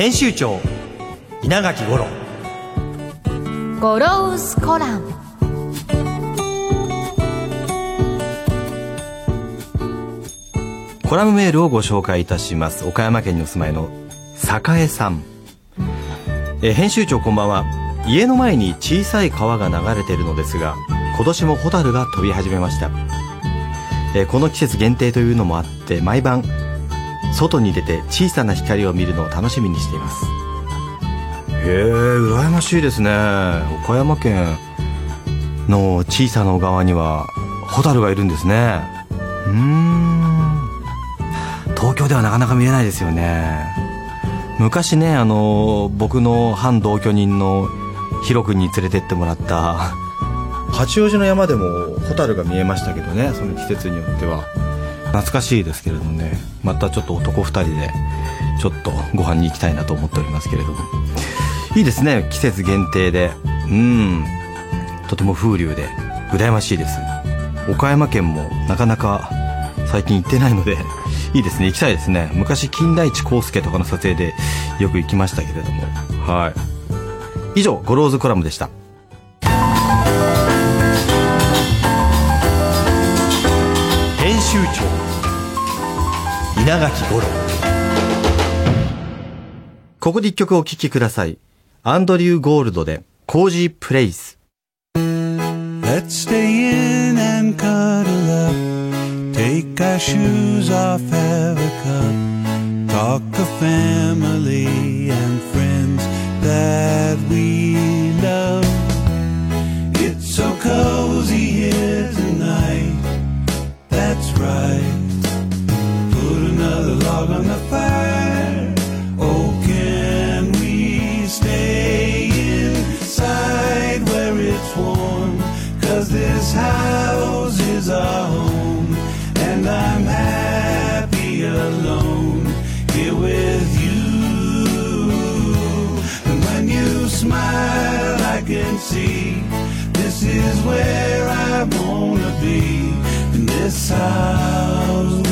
編集長稲垣五郎。ゴロウスコラム。コラムメールをご紹介いたします。岡山県にお住まいの栄さん。えー編集長こんばんは。家の前に小さい川が流れているのですが今年もホタルが飛び始めました、えーこの季節限定というのもあって毎晩外に出て小さな光を見るのを楽しみにしています。へえ羨ましいですね。岡山県の小さな小川にはホタルがいるんですね。うーん。東京ではなかなか見れないですよね。昔ねあの僕の反同居人のヒロ君に連れてってもらった。八王子の山でもホタルが見えましたけどねその季節によっては懐かしいですけれどもねまたちょっと男2人でちょっとご飯に行きたいなと思っておりますけれども。いいですね季節限定で。うん。とても風流で羨ましいです。岡山県もなかなか最近行ってないのでいいですね。行きたいですね。昔金田一耕助とかの撮影でよく行きましたけれども。はい。以上ゴローズコラムでした。編集長稲垣五郎ここで一曲お聴きくださいアンドリュー・ゴールドでコージープレイス Let's stay in and cuddle up. Take our shoes off, have a cup. Talk of family and friends that we love. It's so cozy here tonight. That's right. This house is our home. And I'm happy alone here with you. And when you smile, I can see this is where I wanna be. In this house, this house,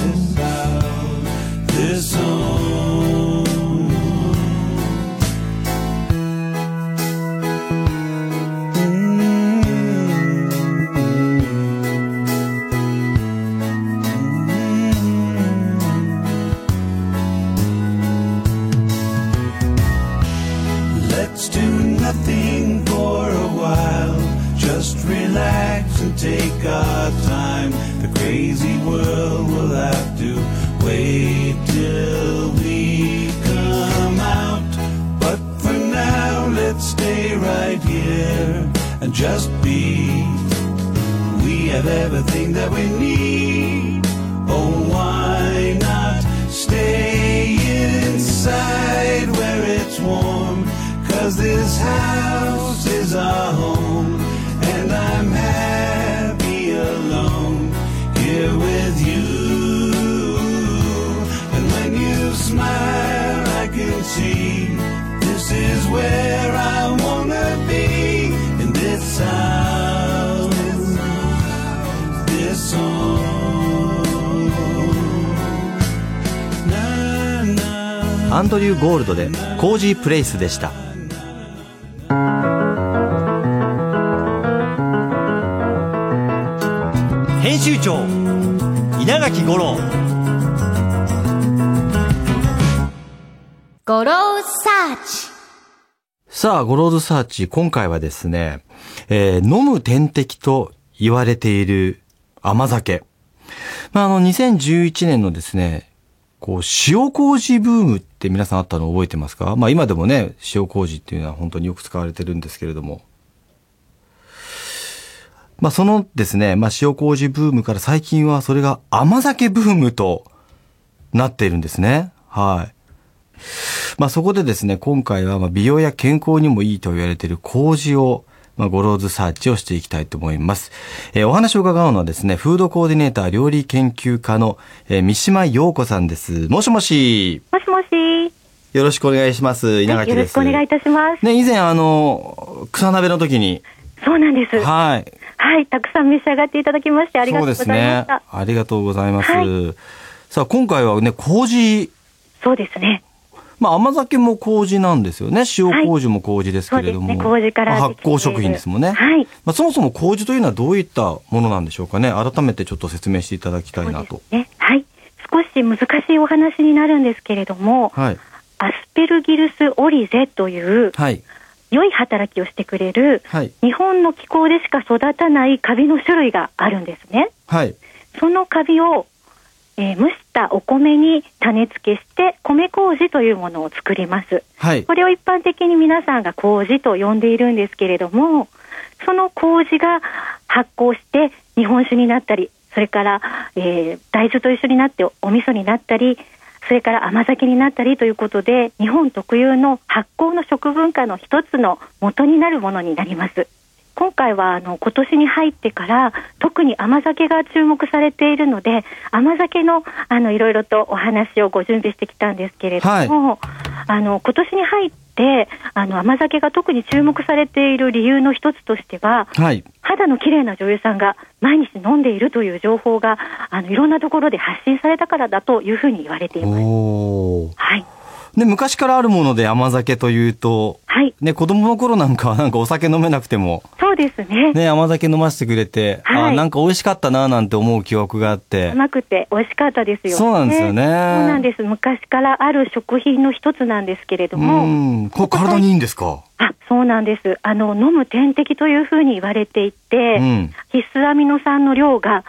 till we come out. But for now, let's stay right here and just be. We have everything that we need. Oh, why not stay inside where it's warm? Cause this house is our home. アンドリュー・ゴールドでコージープレイスでした。編集長稲垣吾郎。ゴローズサーチ。さあ、ゴローズサーチ、今回はですね、えー飲む点滴と言われている甘酒。まあ、あの、2011年のですね、こう、塩麹ブームって皆さんあったの覚えてますか？まあ、今でもね、塩麹っていうのは本当によく使われてるんですけれども。まあそのですね、まあ塩麹ブームから最近はそれが甘酒ブームとなっているんですね。はい。まあそこでですね、今回はまあ美容や健康にもいいと言われている麹を、まあ、ゴローズサーチをしていきたいと思います。えーお話を伺うのはですね、フードコーディネーター料理研究家の、えー三島陽子さんです。もしもし、もしもし。よろしくお願いします。稲はいよろし垣です。くお願いいたします。ね、以前あの、草鍋の時に、そうなんです。ははい。い、たくさん召し上がっていただきましてありがとうございました。そうですね。ありがとうございます。はいさあ、今回はね、麹、そうですね。まあ甘酒も麹なんですよね。塩麹も麹ですけれども。そうですね麹から発酵食品ですもんね。はいまあそもそも麹というのはどういったものなんでしょうかね。改めてちょっと説明していただきたいなと。ね。はい。少し難しいお話になるんですけれども、はい。アスペルギルスオリゼというはい。良い働きをしてくれるはい。日本の気候でしか育たないカビの種類があるんですね。はい。そのカビを、えー蒸したお米に種付けして米麹というものを作ります。はい。これを一般的に皆さんが麹と呼んでいるんですけれども、その麹が発酵して日本酒になったり、それから、えー大豆と一緒になってお味噌になったり、それから甘酒になったりということで、日本特有の発酵の食文化の一つの元になるものになります。今回はあの今年に入ってから特に甘酒が注目されているので甘酒のあのいろいろとお話をご準備してきたんですけれども、あの今年に入ってあの甘酒が特に注目されている理由の一つとしてははい。肌の綺麗な女優さんが毎日飲んでいるという情報があのいろんなところで発信されたからだというふうに言われています。はい、ね、昔からあるもので甘酒というと、はい、ね、子供の頃なんかはなんかお酒飲めなくても、そうですね。ね、甘酒飲ませてくれて、はいあなんか美味しかったななんて思う記憶があって。甘くて美味しかったですよね。そうなんですよねそうなんです。昔からある食品の一つなんですけれどうも、ん。これ体にいいんですか？あ、そうなんです。あの飲む点滴というふうに言われていて、うん必須アミノ酸の量が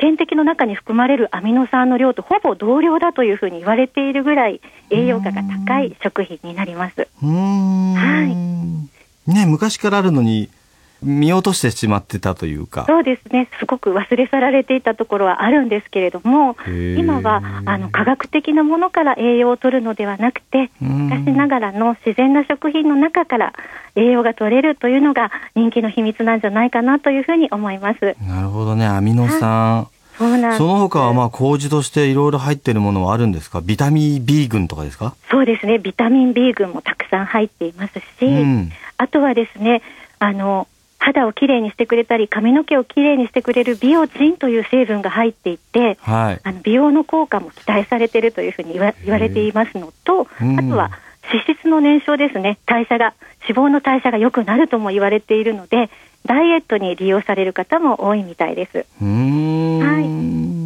点滴の中に含まれるアミノ酸の量とほぼ同量だというふうに言われているぐらい栄養価が高い食品になります。うーん。はいね、昔からあるのに、見落としてしまってたというか。そうですね。すごく忘れ去られていたところはあるんですけれども、今はあの科学的なものから栄養を取るのではなくて、うん昔ながらの自然な食品の中から栄養が取れるというのが人気の秘密なんじゃないかなというふうに思います。なるほどね、アミノ酸。そうなんの他はまあ麹としていろいろ入ってるものはあるんですか？ビタミン B 群とかですか？そうですね。ビタミン B 群もたくさん入っていますし、うんあとはですね、あの、肌をきれいにしてくれたり、髪の毛をきれいにしてくれるビオチンという成分が入っていて、はい。あの美容の効果も期待されているというふうに言わ言われていますのと、うんあとは脂質の燃焼ですね、代謝が、脂肪の代謝が良くなるとも言われているので、ダイエットに利用される方も多いみたいです。うーん。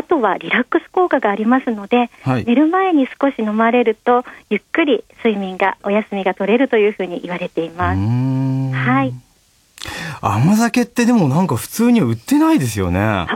あとはリラックス効果がありますので、はい寝る前に少し飲まれると、ゆっくり睡眠が、お休みが取れるというふうに言われています。はい。甘酒ってでもなんか普通には売ってないですよね。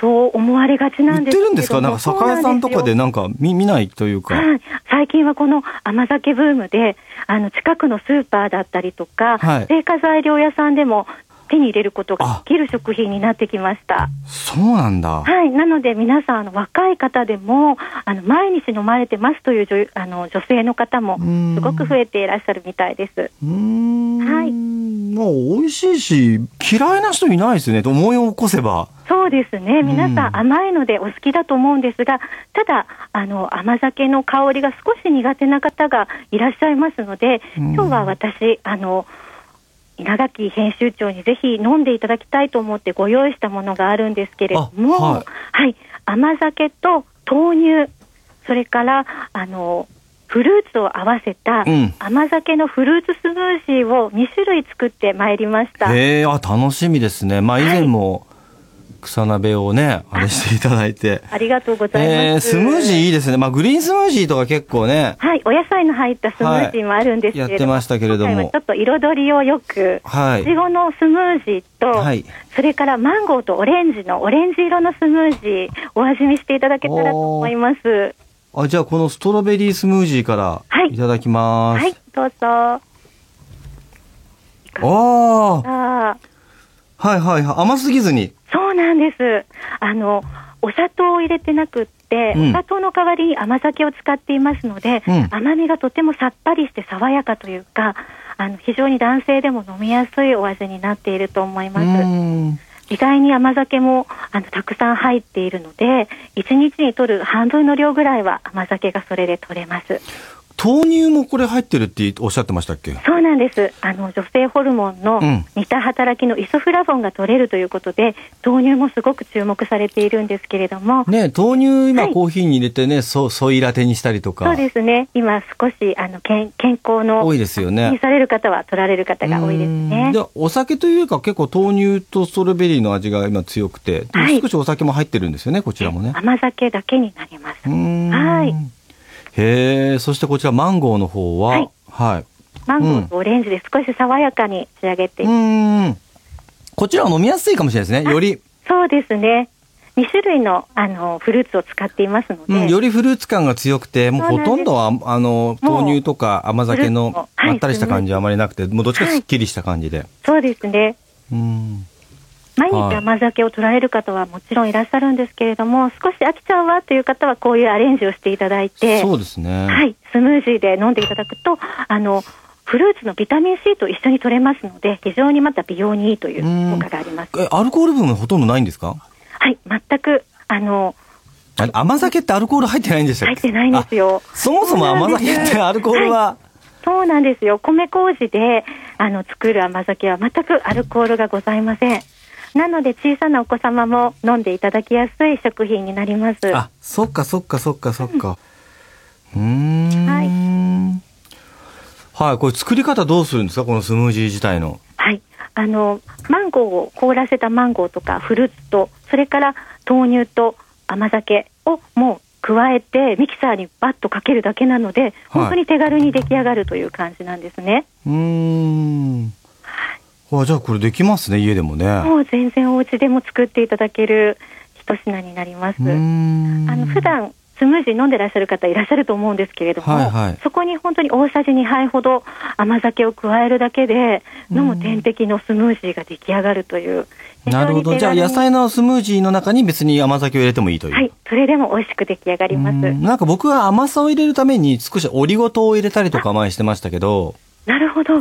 そう思われがちな売っんですけれどもてるんですか？なんか酒屋さんとかでなんか見見ないというか。はい、最近はこの甘酒ブームであの近くのスーパーだったりとか、はい製菓材料屋さんでも手に入れることができる食品になってきました。そうなんだ。はい、なので皆さんあの若い方でもあの毎日飲まれてますという女あの女性の方もうんすごく増えていらっしゃるみたいです。うーん。はいまあ美味しいし、嫌いな人いないですね。と思い起こせば。そうですね。皆さうんん甘いのでお好きだと思うんですが、ただ、あの、甘酒の香りが少し苦手な方がいらっしゃいますので、うん今日は私、あの、稲垣編集長にぜひ飲んでいただきたいと思ってご用意したものがあるんですけれども、あはいはい、甘酒と豆乳、それから、あの、フルーツを合わせたうん甘酒のフルーツスムージーを2種類作ってまいりました。へえ、あ、楽しみですね。まあ以前も草鍋をね、あれしていただいて。ありがとうございます。えー、スムージーいいですね。まあグリーンスムージーとか結構ね。はい、お野菜の入ったスムージーもあるんですけれども、はいやってましたけれどもちょっと彩りをよく、はいいちごのスムージーと、はいそれからマンゴーとオレンジのオレンジ色のスムージー、お味見していただけたらと思います。あ、じゃあこのストロベリースムージーからはいいただきます。はい、どうぞ。ああ、あはいはいはい。甘すぎずに。なんです。あの、お砂糖を入れてなくって、うんお砂糖の代わりに甘酒を使っていますので、うん甘みがとてもさっぱりして爽やかというか、あの非常に男性でも飲みやすいお味になっていると思いうます。意外に甘酒もあのたくさん入っているので、1日に取る半分の量ぐらいは甘酒がそれで取れます。豆乳もこれ入ってるっておっしゃってましたっけ？そうなんです。あの女性ホルモンのうん似た働きのイソフラボンが取れるということで、豆乳もすごく注目されているんですけれども、ね豆乳今はいコーヒーに入れてね、そソイラテにしたりとか。そうですね。今少しあの健健康の多いですよねにされる方は取られる方が多いですね。でお酒というか結構豆乳とストロベリーの味が今強くて、はい少しお酒も入ってるんですよね、こちらもね。甘酒だけになります。はい。へえ、そしてこちらマンゴーの方は、はいはい。マンゴーとオレンジで少し爽やかに仕上げていうーん。こちらは飲みやすいかもしれないですね。より、そうですね。2種類のあのフルーツを使っていますので、うん、よりフルーツ感が強くて、もうほとんどは、あの、豆乳とか甘酒のまったりした感じはあまりなくて、もうどっちかすっきりした感じで。そうですね。うん。毎はい日甘酒を取られる方はもちろんいらっしゃるんですけれども、少し飽きちゃうわという方はこういうアレンジをしていただいて、そうですね。はい、スムージーで飲んでいただくと、あの、フルーツのビタミン C と一緒に取れますので、非常にまた美容にいいという効果があります。え、アルコール分はほとんどないんですか？はい、全く、あの、甘酒ってアルコール入ってないんでしたっけ？入ってないんですよ。あそもそも甘酒ってアルコールは、そうなんですよ。米麹であの作る甘酒は全くアルコールがございません。なので小さなお子様も飲んでいただきやすい食品になります。あ、そっかそっかそっかそっか。うーん。はい。これ作り方どうするんですか？このスムージー自体の。はい。あの、マンゴーを凍らせたマンゴーとかフルーツと、それから豆乳と甘酒をもう加えてミキサーにバッとかけるだけなので、本当に手軽に出来上がるという感じなんですね。うーん。あ、じゃあこれできますね、家でもね。もう全然お家でも作っていただける一品になります。あの普段スムージー飲んでらっしゃる方いらっしゃると思うんですけれども、はいはいそこに本当に大さじ2杯ほど甘酒を加えるだけで飲む点滴のスムージーが出来上がるというなるほど。じゃあ野菜のスムージーの中に別に甘酒を入れてもいいという。はいそれでも美味しく出来上がりますうんなんか僕は甘さを入れるために少しオリゴ糖を入れたりとか前してましたけど、なるほど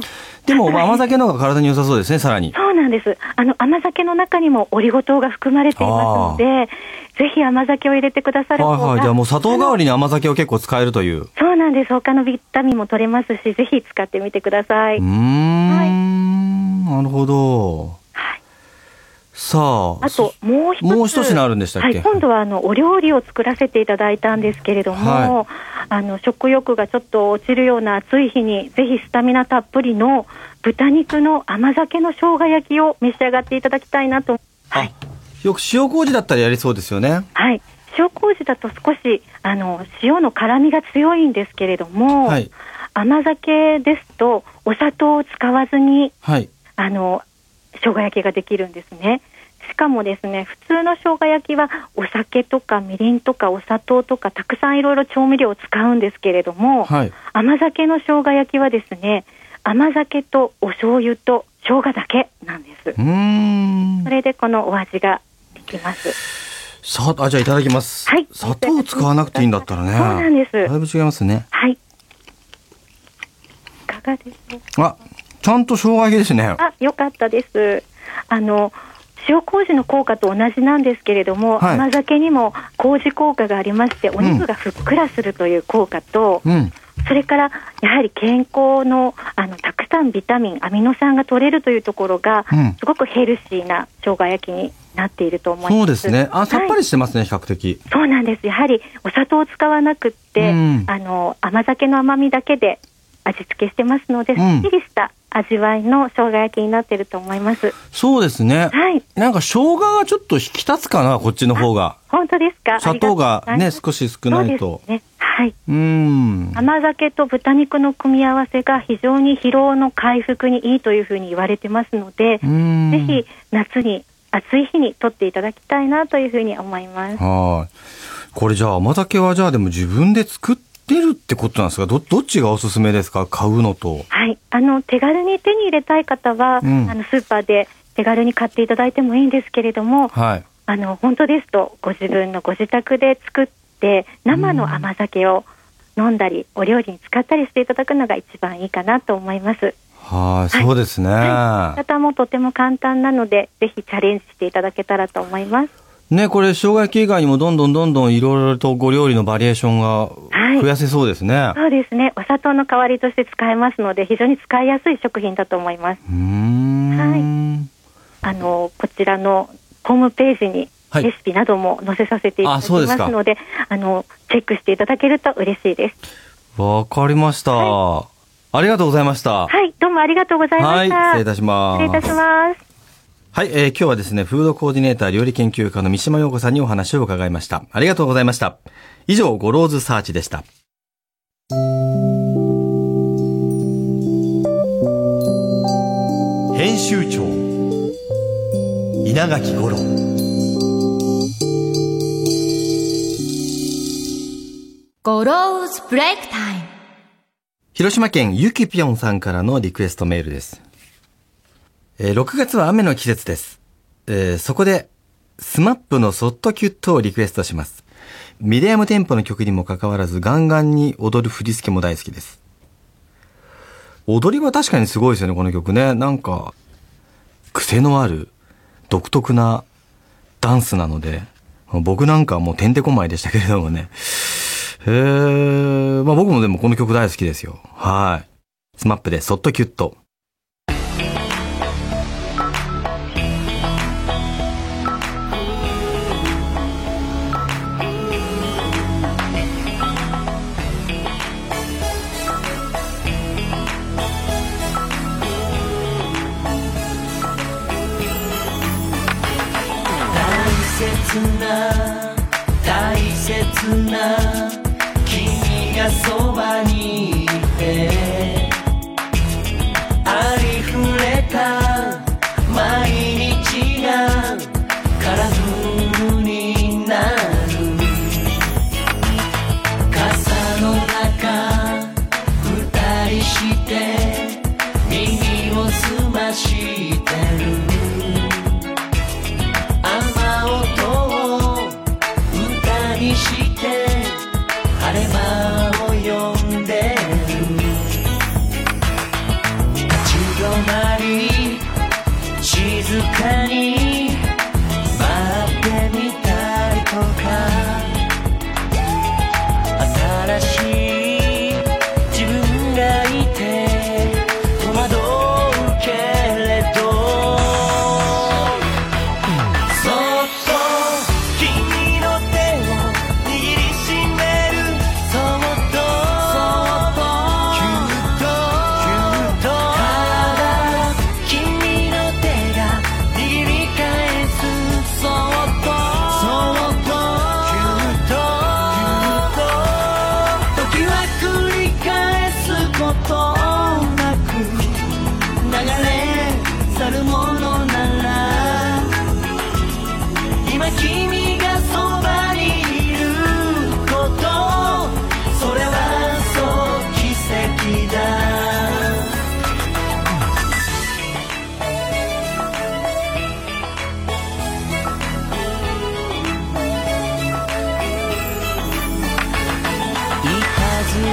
でもまあ甘はい酒の方が体に良さそうですね、さらに。そうなんですあの甘酒の中にもオリゴ糖が含まれていますのでぜひ甘酒を入れてくださる方がはいはい。じゃあもう砂糖代わりに甘酒を結構使えるという。うそうなんです他のビタミンも取れますしぜひ使ってみてください、ーん。なるほど。はいさあ。あともう一つもう一品あるんでしたっけ？はい、今度はあのお料理を作らせていただいたんですけれども、はいあの食欲がちょっと落ちるような暑い日にぜひスタミナたっぷりの豚肉の甘酒の生姜焼きを召し上がっていただきたいなと。はい、よく塩麹だったらやりそうですよね。はい、塩麹だと少しあの塩の辛みが強いんですけれども、はい。甘酒ですとお砂糖を使わずにはい。あの生姜焼きができるんですね。しかもですね、普通の生姜焼きはお酒とかみりんとかお砂糖とかたくさんいろいろ調味料を使うんですけれども、はい。甘酒の生姜焼きはですね、甘酒とお醤油と生姜だけなんですう。ーんそ。れでこのお味ができます。さあ、あ、じゃあいただきます。はい砂糖を使わなくていいんだったらね。そうなんですだいぶ違いますね。はい。いかがでしょうあ、ちゃんと生姜焼きですね。あ、よかったです。あの、塩麹の効果と同じなんですけれども、はい甘酒にも麹効果がありまして、お肉がふっくらするという効果と、うん。それからやはり健康のあのたくさんビタミン、アミノ酸が取れるというところが、うんすごくヘルシーな生姜焼きになっていると思います。そうですね。あ、さっぱはいりしてますね、比較的。そうなんです。やはりお砂糖を使わなくって、うんあの甘酒の甘みだけで味付けしてますので、すんっきりした味わいの生姜焼きになっていると思います。そうですね。はい。なんか生姜がちょっと引き立つかな、こっちの方が。本当ですか？砂糖がね、少し少ないとそう。ですね。はい。うーん。甘酒と豚肉の組み合わせが非常に疲労の回復にいいというふうに言われてますので、ぜひ夏に暑い日に取っていただきたいなというふうに思います。はい。これじゃあ甘酒はじゃあでも自分で作ってるってことなんですか？ど、どっちがおすすめですか？買うのと。はい。あの手軽に手に入れたい方は、うんあのスーパーで手軽に買っていただいてもいいんですけれども、はい。あの本当ですとご自分のご自宅で作って生の甘酒を飲んだりお料理に使ったりしていただくのが一番いいかなと思います。はい、そうですね。はい、方もとても簡単なのでぜひチャレンジしていただけたらと思います。ね、これ、生姜焼き以外にもどんどんどんどんいろいろとご料理のバリエーションがはい増やせそうですね。そうですねお砂糖の代わりとして使えますので非常に使いやすい食品だと思います。うーん。あのこちらのホームページにはいレシピなども載せさせていただきますので、あのチェックしていただけると嬉しいです。わかりました、ありがとうございました。はい、どうもありがとうございまはい、した。失礼いたします。失礼いたします。はい、えー今日はですね、フードコーディネーター料理研究家の三島陽子さんにお話を伺いました。ありがとうございました。以上、ゴローズサーチでした。編集長稲垣吾郎ゴローズブレイクタイム広島県ゆきぴょんさんからのリクエストメールです。えー6月は雨の季節です。えーそこで、SMAPのそっときゅっとをリクエストします。ミディアムテンポの曲にもかかわらず、ガンガンに踊る振り付けも大好きです。踊りは確かにすごいですよね、この曲ね。なんか、癖のある、独特なダンスなので、僕なんかはもうてんてこまいでしたけれどもね。へえ、まあ僕もでもこの曲大好きですよ。はい。 SMAPでそっときゅっと。切な君がそばに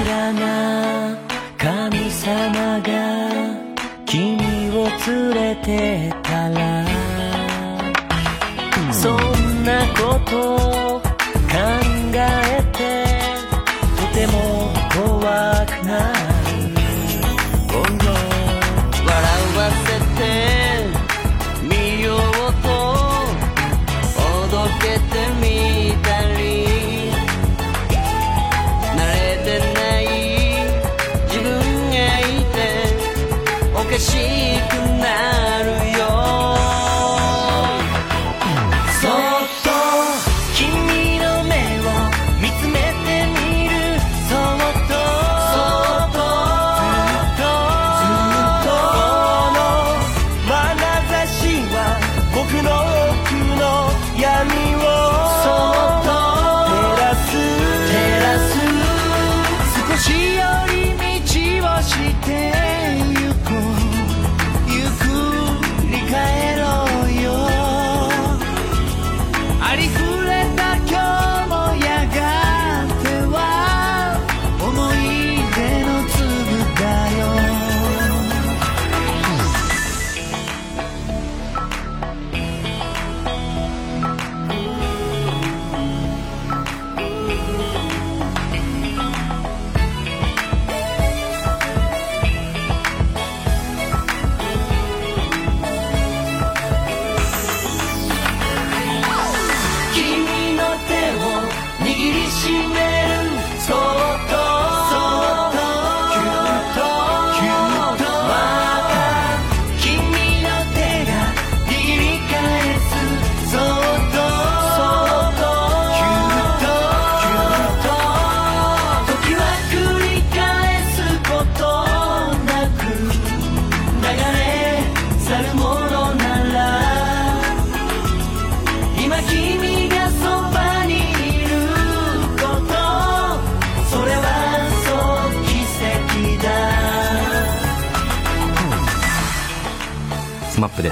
らな神様が君を連れてたらそんなこと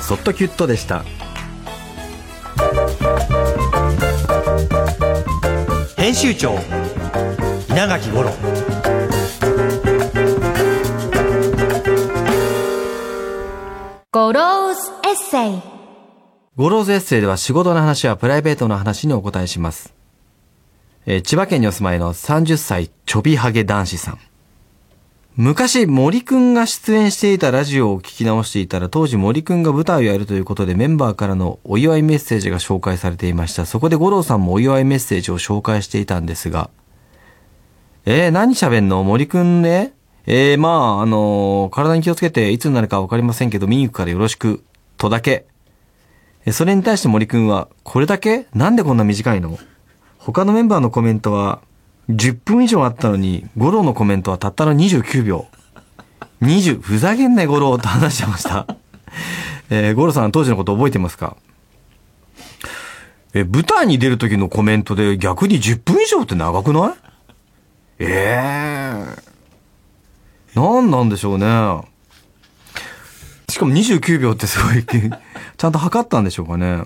そっときゅっとでした編集長稲垣五郎ゴローズエッセイゴローズエッセイでは仕事の話やプライベートの話にお答えします。えー千葉県にお住まいの30歳ちょびハゲ男子さん。昔森くんが出演していたラジオを聞き直していたら当時森くんが舞台をやるということでメンバーからのお祝いメッセージが紹介されていました。そこで五郎さんもお祝いメッセージを紹介していたんですが、えー、何喋んの？森くんねえー、まあ、あのー体に気をつけていつになるかわかりませんけど見に行くからよろしく、とだけ。それに対して森くんは、これだけ？なんでこんな短いの他のメンバーのコメントは、10分以上あったのに、五郎のコメントはたったの29秒。20、ふざけんなよ五郎と話してました。えー、五郎さん当時のこと覚えてますか？え、舞台に出る時のコメントで逆に10分以上って長くない？ええ何なんでしょうね。しかも29秒ってすごい、ちゃんと測ったんでしょうかね。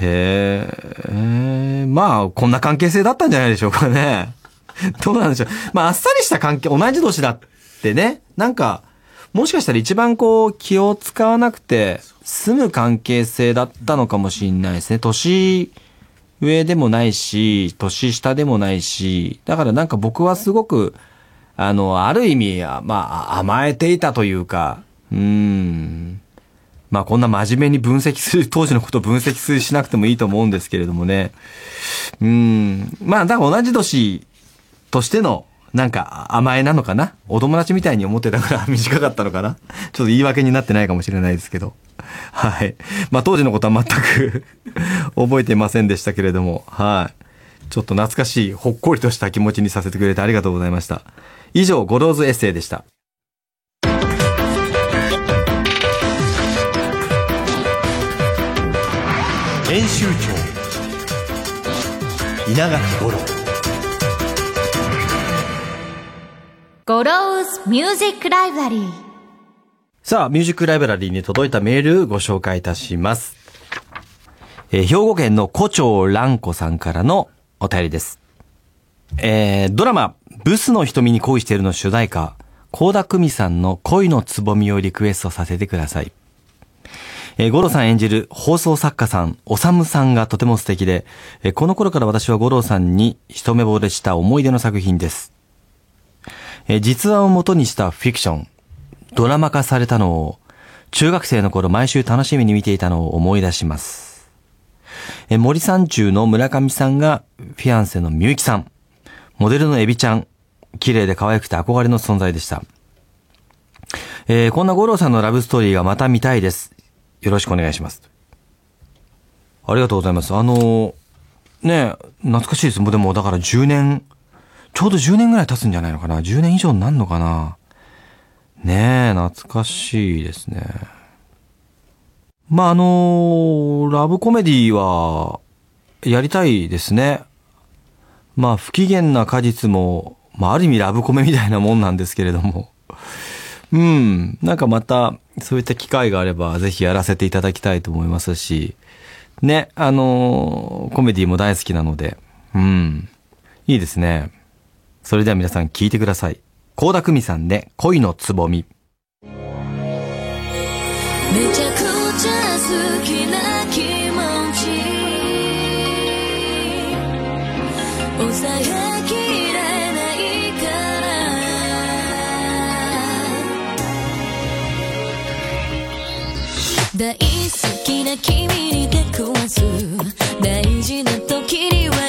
へえ、まあ、こんな関係性だったんじゃないでしょうかね。どうなんでしょう。まあ、あっさりした関係、同じ年だってね、なんか、もしかしたら一番こう、気を使わなくて、済む関係性だったのかもしれないですね。年上でもないし、年下でもないし、だからなんか僕はすごく、あの、ある意味、まあ、甘えていたというか、うーん。まあ、こんな真面目に分析する、当時のことを分析するしなくてもいいと思うんですけれどもね。うん。まあ、だから同じ年としての、なんか甘えなのかな？お友達みたいに思ってたから 短かったのかな？ちょっと言い訳になってないかもしれないですけど。はい。まあ当時のことは全く 覚えていませんでしたけれども、はい。ちょっと懐かしい、ほっこりとした気持ちにさせてくれてありがとうございました。以上、ゴローズエッセイでした。編集長稲垣五郎ゴローズミュージックライブラリーさあ、ミュージックライブラリーに届いたメールご紹介いたします。えー兵庫県の古町蘭子さんからのお便りです。えードラマ、ブスの瞳に恋しているの主題歌、高田久美さんの恋のつぼみをリクエストさせてください。えー、ゴロさん演じる放送作家さん、おさむさんがとても素敵で、えーこの頃から私はゴロさんに一目惚れした思い出の作品です。えー実話を元にしたフィクション、ドラマ化されたのを、中学生の頃毎週楽しみに見ていたのを思い出します。えー森三中の村上さんがフィアンセのみゆきさん、モデルのエビちゃん、綺麗で可愛くて憧れの存在でした。えーこんな五郎さんのラブストーリーがまた見たいです。よろしくお願いします。ありがとうございます。あのね懐かしいです。もうでもだから10年、ちょうど10年ぐらい経つんじゃないのかな ?10 年以上になるのかなねえ、懐かしいですね。まあ、あのラブコメディは、やりたいですね。まあ、不機嫌な果実も、まあ、ある意味ラブコメみたいなもんなんですけれども。うん。なんかまた、そういった機会があれば、ぜひやらせていただきたいと思いますし、ね、あのーコメディも大好きなので、うん。いいですね。それでは皆さん聞いてください。高田久美さんで恋のつぼみ。めちゃくちゃ好きな気持ち抑え大好きな君に出くわす。大事な時には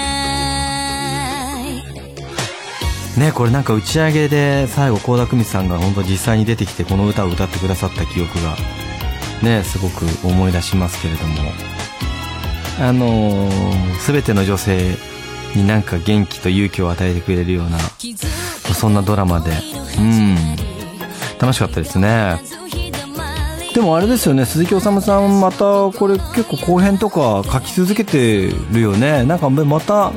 ねこれなんか打ち上げで最後倖田來未さんが本当実際に出てきてこの歌を歌ってくださった記憶がねすごく思い出しますけれども。あのー、全ての女性になんか元気と勇気を与えてくれるようなそんなドラマで。うん。楽しかったですね。でもあれですよね鈴木おさむさんまたこれ結構後編とか書き続けてるよね。なんかまた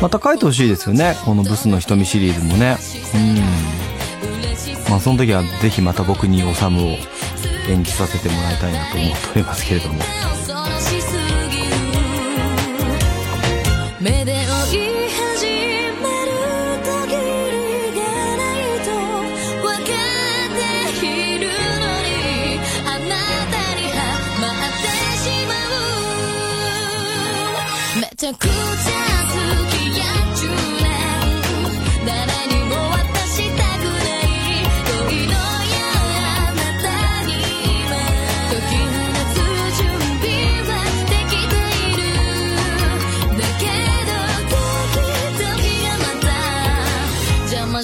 また書いてほしいですよね。この「ブスの瞳」シリーズもね。うん。まあその時はぜひまた僕におさむを演じさせてもらいたいなと思っておりますけれども。目で追い始める限りがな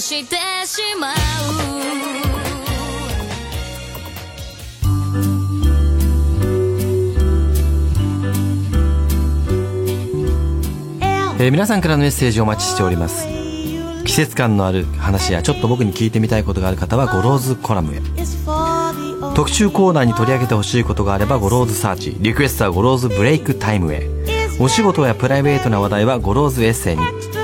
してしまう。え皆さんからのメッセージをお待ちしております。季節感のある話やちょっと僕に聞いてみたいことがある方はゴローズコラムへ。特集コーナーに取り上げてほしいことがあればゴローズサーチ。リクエストはゴローズブレイクタイムへ。お仕事やプライベートな話題はゴローズエッセイに。